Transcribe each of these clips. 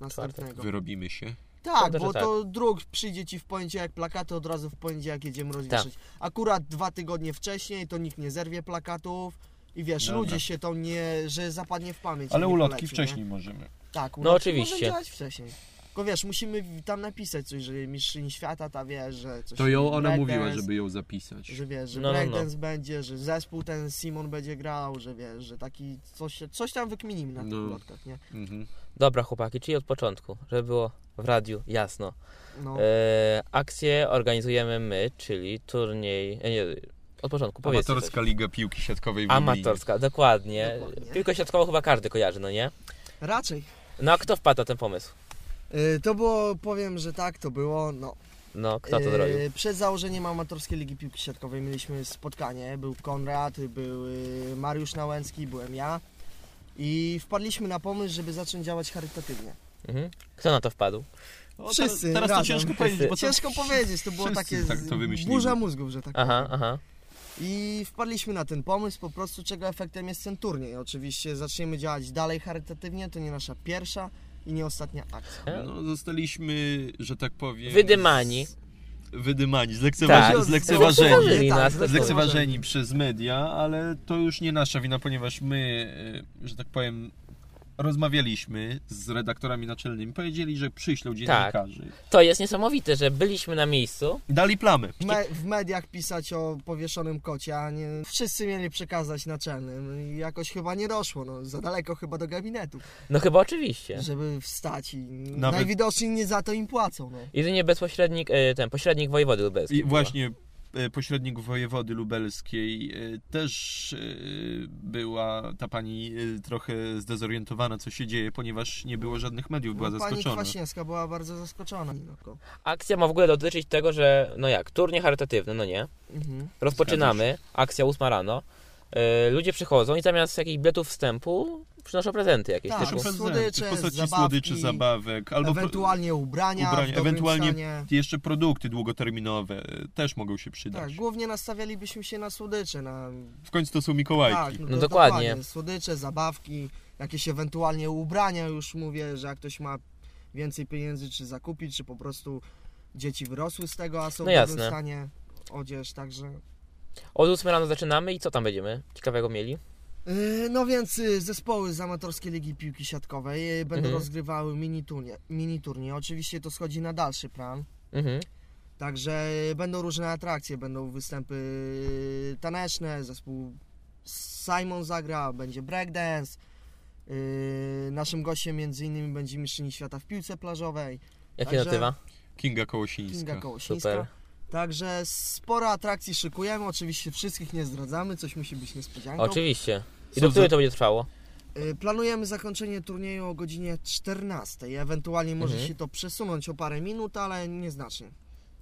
następnego. Wyrobimy się. Tak, bo tak. to druk przyjdzie ci w poniedziałek plakaty, od razu w poniedziałek jedziemy rozwieszyć. Akurat dwa tygodnie wcześniej to nikt nie zerwie plakatów i wiesz, Dobra. ludzie się to nie, że zapadnie w pamięć. Ale ulotki poleci, wcześniej możemy. Nie? Tak, No ulotki oczywiście. Może działać wcześniej. Tylko wiesz, musimy tam napisać coś, że mistrzyni świata ta wiesz, że coś To ją ona breakdance, mówiła, żeby ją zapisać. Że wiesz, że No, no, no. breakdance będzie, że zespół ten Simon będzie grał, że wiesz, że taki coś, coś tam wykminimy na tych No. ulotkach, nie? Mhm. Dobra chłopaki, czyli od początku, żeby było w radiu jasno. No. E, akcję organizujemy my, czyli turniej... E, nie, od początku, powiedzcie Amatorska Liga Piłki Siatkowej w coś. Amatorska, dokładnie. Dokładnie. Piłkę siatkową chyba każdy kojarzy, no nie? Raczej. No a kto wpadł na ten pomysł? Y, To było, powiem, że tak, to było, no. No, kto to zrobił? Przed założeniem Amatorskiej Ligi Piłki Siatkowej mieliśmy spotkanie, był Konrad, był y, Mariusz Nałęcki, byłem ja. I wpadliśmy na pomysł, żeby zacząć działać charytatywnie. Mhm. Kto na to wpadł? O, Wszyscy teraz to razem. ciężko powiedzieć, bo to Ciężko powiedzieć, to było wszyscy takie tak to burza mózgów, że tak Aha, powiem. aha. I wpadliśmy na ten pomysł, po prostu czego efektem jest ten turniej. Oczywiście zaczniemy działać dalej charytatywnie, to nie nasza pierwsza i nie ostatnia akcja. No, zostaliśmy, że tak powiem... Wydymani. z- Wydymani, zlekceważ... Tak, zlekceważeni. Tak. Zlekceważeni przez media, ale to już nie nasza wina, ponieważ my, e, że tak powiem, rozmawialiśmy z redaktorami naczelnymi, powiedzieli, że przyślą dziennikarzy. To jest niesamowite, że byliśmy na miejscu. Dali plamę. W, me- w mediach pisać o powieszonym kocie, a nie wszyscy mieli przekazać naczelnym i jakoś chyba nie doszło, no za daleko chyba do gabinetu, No chyba oczywiście. żeby wstać i Nawet- najwidoczniej nie za to im płacą, no. Jedynie bezpośrednik, e, ten pośrednik wojewody lubelskiej. I właśnie pośrednik wojewody lubelskiej e, też e, była ta pani e, trochę zdezorientowana, co się dzieje, ponieważ nie było żadnych mediów, była no pani zaskoczona. Kwaśniewska była bardzo zaskoczona. Akcja ma w ogóle dotyczyć tego, że no jak, turniej charytatywny, no nie? Mhm. Rozpoczynamy, akcja 8 rano. E, ludzie przychodzą i zamiast jakichś biletów wstępu przynoszą prezenty jakieś. Tak, typu. Słodycze, w postaci zabawki, słodyczy, zabawek, albo Ewentualnie ubrania, ubrania, ewentualnie stanie. jeszcze produkty długoterminowe e, też mogą się przydać. Tak, głównie nastawialibyśmy się na słodycze, na W końcu to są Mikołajki. Tak, No do- dokładnie. Słodycze, zabawki, jakieś ewentualnie ubrania, już mówię, że jak ktoś ma więcej pieniędzy, czy zakupić, czy po prostu dzieci wyrosły z tego, a są No w dobrym stanie odzież, także... Od 8 rano zaczynamy i co tam będziemy? Ciekawego mieli? Yy, No więc y, zespoły z Amatorskiej Ligi Piłki Siatkowej y, będą Mhm. rozgrywały mini turnie, mini turnie. Oczywiście to schodzi na dalszy plan. Mhm. Także będą różne atrakcje, będą występy taneczne, zespół Simon zagra, będzie breakdance. Naszym gościem między innymi będzie mistrzyni świata w piłce plażowej, Jak Także- się nazywa? Kinga Kołosińska. Kinga Kołosińska. Super. Także sporo atrakcji szykujemy, oczywiście wszystkich nie zdradzamy, coś musi być niespodzianką. Oczywiście. I do której to będzie trwało? Yy, planujemy zakończenie turnieju o godzinie 14, ewentualnie może Mhm. się to przesunąć o parę minut, ale nieznacznie.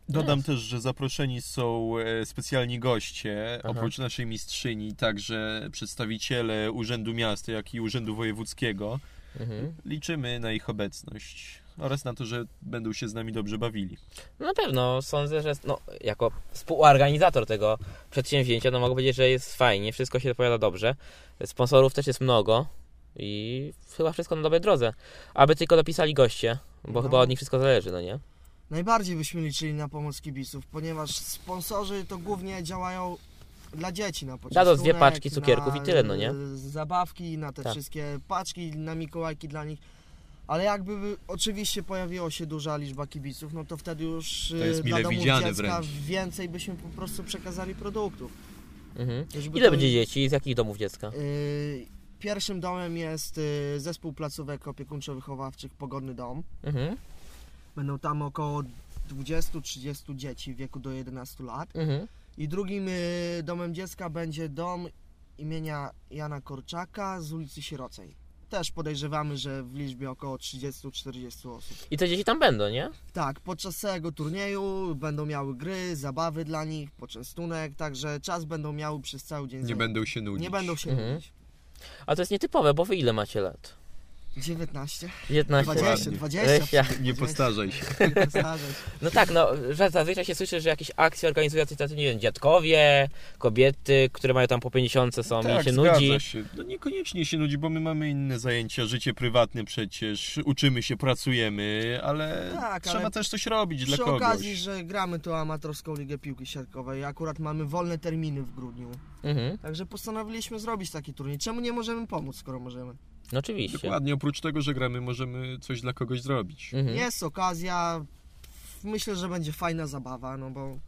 Dodam też, że zaproszeni są e, specjalni goście, Aha. oprócz naszej mistrzyni, także przedstawiciele Urzędu Miasta, jak i Urzędu Wojewódzkiego. Mhm. Liczymy na ich obecność oraz na to, że będą się z nami dobrze bawili. No na pewno, sądzę, że no, jako współorganizator tego przedsięwzięcia, no mogę powiedzieć, że jest fajnie, wszystko się zapowiada dobrze. Sponsorów też jest mnogo i chyba wszystko na dobrej drodze. Aby tylko dopisali goście, bo No. chyba od nich wszystko zależy, no nie? Najbardziej byśmy liczyli na pomoc kibiców, ponieważ sponsorzy to głównie działają dla dzieci na początku. Dadzą dwie paczki cukierków i tyle, no nie? Zabawki, na te Tak. wszystkie paczki, na Mikołajki dla nich. Ale jakby by- oczywiście pojawiła się duża liczba kibiców, no to wtedy już To jest y, mile dla domów widziane dziecka wręcz. więcej byśmy po prostu przekazali produktów. Mhm. Ile to- będzie dzieci? Z jakich domów dziecka? Y, Pierwszym domem jest y, zespół placówek opiekuńczo-wychowawczych Pogodny Dom. Mhm. Będą tam około 20-30 dzieci w wieku do 11 lat. Mhm. I drugim y, domem dziecka będzie dom imienia Jana Korczaka z ulicy Sierocej. Też podejrzewamy, że w liczbie około 30-40 osób. I te dzieci tam będą, nie? Tak, podczas całego turnieju będą miały gry, zabawy dla nich, poczęstunek, także czas będą miały przez cały dzień. Nie zajęty. będą się nudzić. Nie będą się Mhm. nudzić. A to jest nietypowe, bo wy ile macie lat? 19, 19. 20, Ładnie. 20. Nie postarzaj się. Nie postarzaj się. No tak, no, że zazwyczaj się słyszy, że jakieś akcje organizują tacy, nie wiem, dziadkowie, kobiety, które mają tam po 50 są tak, i się nudzi. się. No niekoniecznie się nudzi, bo my mamy inne zajęcia, życie prywatne przecież, uczymy się, pracujemy, ale Tak, trzeba ale też coś robić dla Przy kogoś. okazji, że gramy tu amatorską ligę piłki siatkowej, akurat mamy wolne terminy w grudniu. Mhm, Także postanowiliśmy zrobić taki turniej. Czemu nie możemy pomóc, skoro możemy? No oczywiście. Dokładnie, oprócz tego, że gramy, możemy coś dla kogoś zrobić. Mhm. Jest okazja, myślę, że będzie fajna zabawa, no bo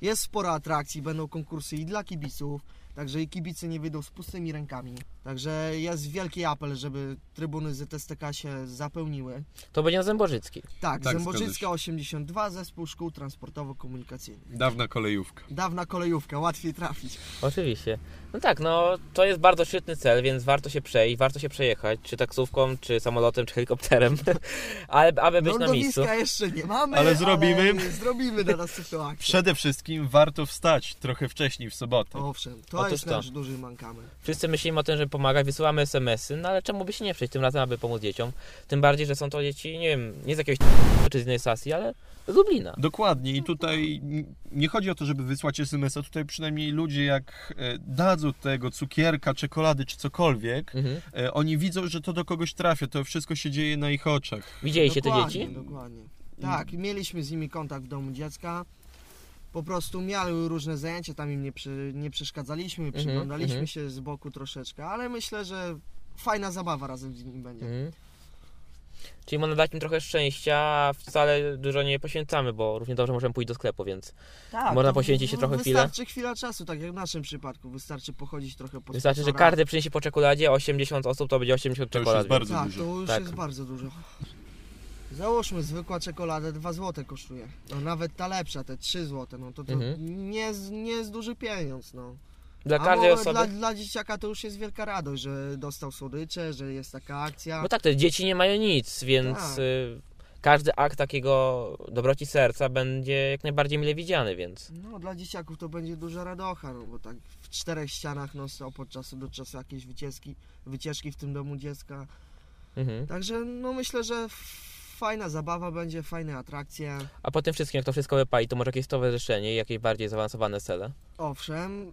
jest sporo atrakcji, będą konkursy i dla kibiców, także i kibice nie wyjdą z pustymi rękami. Także jest wielki apel, żeby trybuny ZSTK się zapełniły. To będzie Zębożycki. Tak, Tak, Zębożycka zgadza się. 82, Zespół Szkół Transportowo-Komunikacyjnych. Dawna kolejówka. Dawna kolejówka, łatwiej trafić. Oczywiście. No tak, no to jest bardzo szczytny cel, więc warto się przejść, warto się przejechać, czy taksówką, czy samolotem, czy helikopterem, ale aby być na miejscu. Jeszcze nie mamy, Ale zrobimy. Ale zrobimy na następną akcję. Przede wszystkim warto wstać trochę wcześniej w sobotę. Owszem, to Otóż jest to. nasz duży mankament. Wszyscy myślimy o tym, żeby pomagać, wysyłamy SMS-y, no ale czemu by się nie przejść tym razem, aby pomóc dzieciom? Tym bardziej, że są to dzieci, nie wiem, nie z jakiegoś czy z innej stacji, ale z Lublina. Dokładnie i tutaj nie chodzi o to, żeby wysłać SMS-a, tutaj przynajmniej ludzie jak e, dadzą tego cukierka, czekolady czy cokolwiek, Mhm. e, oni widzą, że to do kogoś trafia, to wszystko się dzieje na ich oczach. Widzieliście te dokładnie, dzieci? Dokładnie. Tak, mieliśmy z nimi kontakt w domu dziecka. Po prostu miały różne zajęcia, tam im nie, przy, nie przeszkadzaliśmy, przyglądaliśmy mhm. się z boku troszeczkę, ale myślę, że fajna zabawa razem z nimi będzie. Mhm. Czyli można dać im trochę szczęścia, a wcale dużo nie poświęcamy, bo równie dobrze możemy pójść do sklepu, więc Tak, Można poświęcić się trochę chwilę? Wystarczy chwila czasu, tak jak w naszym przypadku. Wystarczy pochodzić trochę po wystarczy, że każdy przyniesie po czekoladzie, 80 osób to będzie 80 To już jest bardzo Tak, dużo. to już Tak. jest bardzo dużo. Załóżmy, zwykła czekolada 2 zł kosztuje. No nawet ta lepsza, te 3 zł, no to, to Mhm. nie, jest, nie jest duży pieniądz, no. Dla A każdej osoby. Dla, dla dzieciaka to już jest wielka radość, że dostał słodycze, że jest taka akcja. No tak, te dzieci nie mają nic, więc Tak. y, każdy akt takiego dobroci serca będzie jak najbardziej mile widziany, więc No dla dzieciaków to będzie duża radocha, no bo tak w czterech ścianach no stop od czasu do czasu jakieś wycieczki, wycieczki w tym domu dziecka. mhm. Także no myślę, że fajna zabawa będzie, fajne atrakcje. A po tym wszystkim, jak to wszystko wypali, to może jakieś stowarzyszenie, jakieś bardziej zaawansowane cele. Owszem,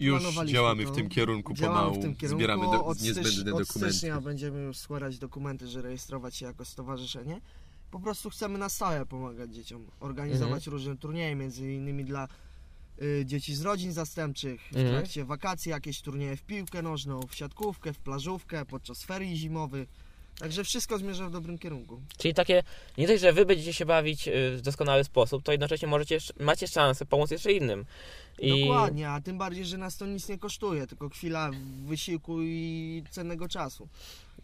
Już działamy to. w tym kierunku działamy pomału, w tym kierunku. zbieramy do, od niezbędne Od dokumenty. stycznia będziemy już składać dokumenty, że rejestrować się jako stowarzyszenie. Po prostu chcemy na stałe pomagać dzieciom, organizować Mhm. różne turnieje, między innymi dla y, dzieci z rodzin zastępczych, w Mhm. trakcie wakacji jakieś turnieje w piłkę nożną, w siatkówkę, w plażówkę, podczas ferii zimowych. Także wszystko zmierza w dobrym kierunku. Czyli takie, nie dość, że wy będziecie się bawić y, w doskonały sposób, to jednocześnie możecie, macie szansę pomóc jeszcze innym. I Dokładnie, a tym bardziej, że nas to nic nie kosztuje, tylko chwila wysiłku i cennego czasu.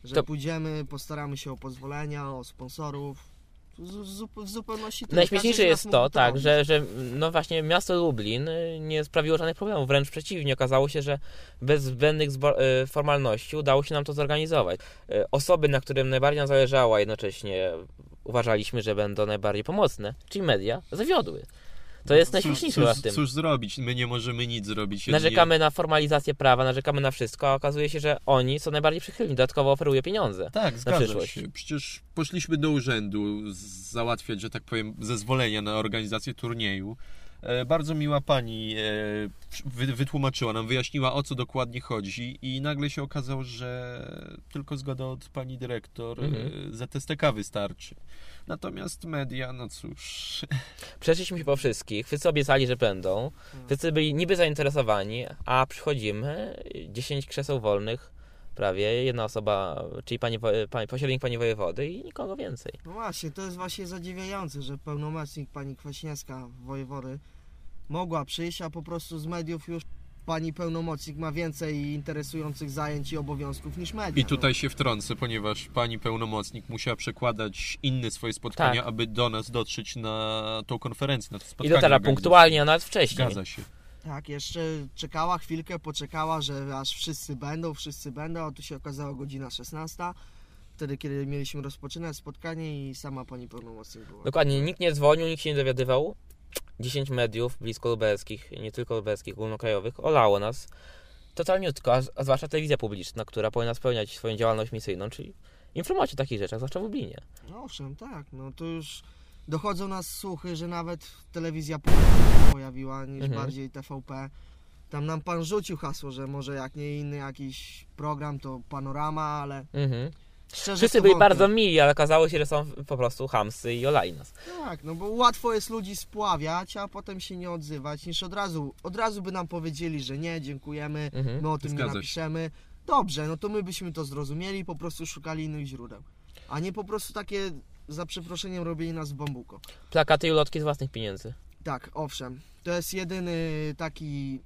Że To- pójdziemy, postaramy się o pozwolenia, o sponsorów. W zupełności. Najśmieszniejsze jest to, tak, że, że no właśnie miasto Lublin y, nie sprawiło żadnych problemów, wręcz przeciwnie, okazało się, że bez zbędnych y, formalności udało się nam to zorganizować. Y, Osoby, na którym najbardziej nam zależało, jednocześnie uważaliśmy, że będą najbardziej pomocne, czyli media, zawiodły. To jest najśmieszniejsze cóż, w tym. cóż zrobić? My nie możemy nic zrobić. Narzekamy na formalizację prawa, narzekamy na wszystko, a okazuje się, że oni są najbardziej przychylni, dodatkowo oferują pieniądze. Tak, zgadza przyszłość. się. Przecież poszliśmy do urzędu załatwiać, że tak powiem, zezwolenia na organizację turnieju. E, Bardzo miła pani e, wy- wytłumaczyła nam, wyjaśniła o co dokładnie chodzi i nagle się okazało, że tylko zgoda od pani dyrektor Mhm. e, ZSTK wystarczy. Natomiast media, no cóż, Przeszliśmy się po wszystkich, wszyscy obiecali, że będą, Hmm. wszyscy byli niby zainteresowani, a przychodzimy, 10 krzeseł wolnych, prawie, jedna osoba, czyli pani, pani, pośrednik pani wojewody i nikogo więcej. No właśnie, to jest właśnie zadziwiające, że pełnomocnik pani Kwaśniewska, wojewody, mogła przyjść, a po prostu z mediów już pani pełnomocnik ma więcej interesujących zajęć i obowiązków niż media. i tutaj się wtrącę, ponieważ pani pełnomocnik musiała przekładać inne swoje spotkania, Tak. aby do nas dotrzeć na tą konferencję, na to I spotkanie. dotarła organizacyjne. punktualnie, a nawet wcześniej. Zgadza się. Tak, jeszcze czekała chwilkę, poczekała, że aż wszyscy będą, wszyscy będą, a tu się okazała godzina 16, wtedy kiedy mieliśmy rozpoczynać spotkanie i sama pani pełnomocnik była. Dokładnie, nikt nie dzwonił, nikt się nie dowiadywał. 10 mediów blisko lubelskich, nie tylko lubelskich, ogólnokrajowych, olało nas totalniutko, a zwłaszcza telewizja publiczna, która powinna spełniać swoją działalność misyjną, czyli informować o takich rzeczach, zwłaszcza w Lublinie. No owszem, tak, no to już dochodzą nas słuchy, że nawet telewizja pojawiła niż Mhm. bardziej TVP. Tam nam pan rzucił hasło, że może jak nie inny jakiś program, to panorama, ale Mhm. szczerze Wszyscy byli bardzo mili, ale okazało się, że są po prostu hamsy i olali nas. Tak, no bo łatwo jest ludzi spławiać, a potem się nie odzywać, niż od razu, od razu by nam powiedzieli, że nie, dziękujemy, Mhm. my o tym Zgadza nie się. napiszemy. Dobrze, no to my byśmy to zrozumieli i po prostu szukali innych źródeł. A nie po prostu takie, za przeproszeniem, robienie nas w bambuko. Plakaty i ulotki z własnych pieniędzy. Tak, owszem. To jest jedyny taki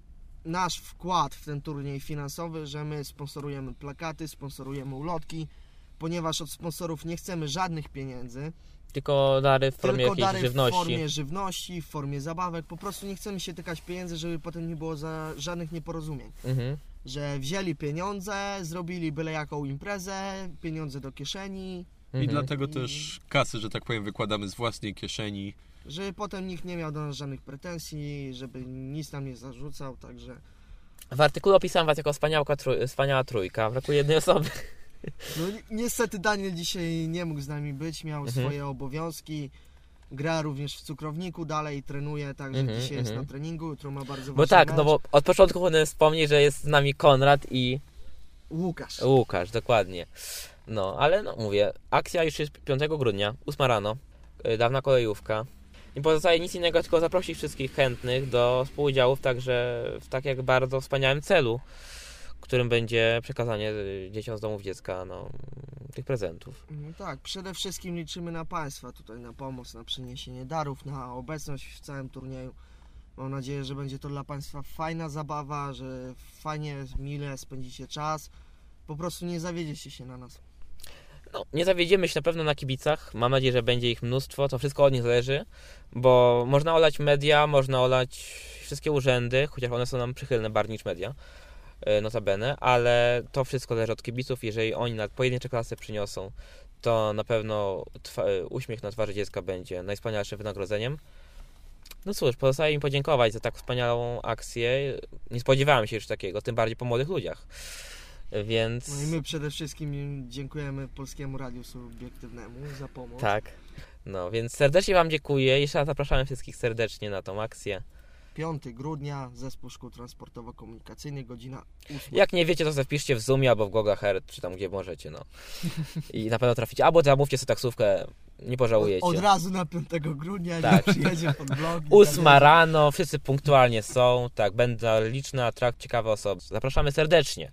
nasz wkład w ten turniej finansowy, że my sponsorujemy plakaty, sponsorujemy ulotki, ponieważ od sponsorów nie chcemy żadnych pieniędzy, Tylko dary w formie tylko dary żywności. w formie żywności, w formie zabawek. Po prostu nie chcemy się tykać pieniędzy, żeby potem nie było żadnych nieporozumień. Mhm. Że wzięli pieniądze, zrobili byle jaką imprezę, pieniądze do kieszeni, I Mhm. dlatego też kasy, że tak powiem, wykładamy z własnej kieszeni. żeby potem nikt nie miał do nas żadnych pretensji, żeby nic nam nie zarzucał, także... W artykule opisałem was jako wspaniałka, trój, wspaniała trójka. Brakuje jednej osoby. No ni- niestety Daniel dzisiaj nie mógł z nami być, miał Mhm. swoje obowiązki. Gra również w cukrowniku, dalej trenuje, także Mhm, dzisiaj jest mhm. na treningu, jutro ma bardzo Bo tak, mecz. no bo od początku powinienem wspomnieć, że jest z nami Konrad i Łukasz. Łukasz, dokładnie. No, ale no mówię, akcja już jest 5 grudnia, 8 rano, y, dawna kolejówka. Nie pozostaje nic innego, tylko zaprosić wszystkich chętnych do współudziału w także w tak jak bardzo wspaniałym celu, którym będzie przekazanie y, dzieciom z domów dziecka no, tych prezentów. No tak, przede wszystkim liczymy na Państwa tutaj, na pomoc, na przyniesienie darów, na obecność w całym turnieju. Mam nadzieję, że będzie to dla Państwa fajna zabawa, że fajnie, mile spędzicie czas. Po prostu nie zawiedziecie się na nas. No, nie zawiedziemy się na pewno na kibicach. Mam nadzieję, że będzie ich mnóstwo. To wszystko od nich zależy, bo można olać media, można olać wszystkie urzędy, chociaż one są nam przychylne bardziej niż media, e, notabene, ale to wszystko zależy od kibiców. Jeżeli oni na pojedyncze klasy przyniosą, to na pewno e, uśmiech na twarzy dziecka będzie najwspanialszym wynagrodzeniem. No cóż, pozostaje mi podziękować za tak wspaniałą akcję. Nie spodziewałem się już takiego, tym bardziej po młodych ludziach. Więc. No i my przede wszystkim dziękujemy Polskiemu Radiu Subiektywnemu za pomoc. Tak. No, więc serdecznie Wam dziękuję. Jeszcze raz zapraszamy wszystkich serdecznie na tą akcję. 5 grudnia, Zespół Szkół Transportowo-Komunikacyjnych, godzina 8. Jak nie wiecie, to sobie wpiszcie w Zoomie albo w Google Earth, czy tam gdzie możecie, no. I na pewno traficie. Albo zamówcie sobie taksówkę, nie pożałujecie. Od razu na 5 grudnia Tak. tak. przyjedzie pod Ósma tak rano, wszyscy punktualnie są, tak, będą liczne atrakcje, ciekawe osoby. Zapraszamy serdecznie.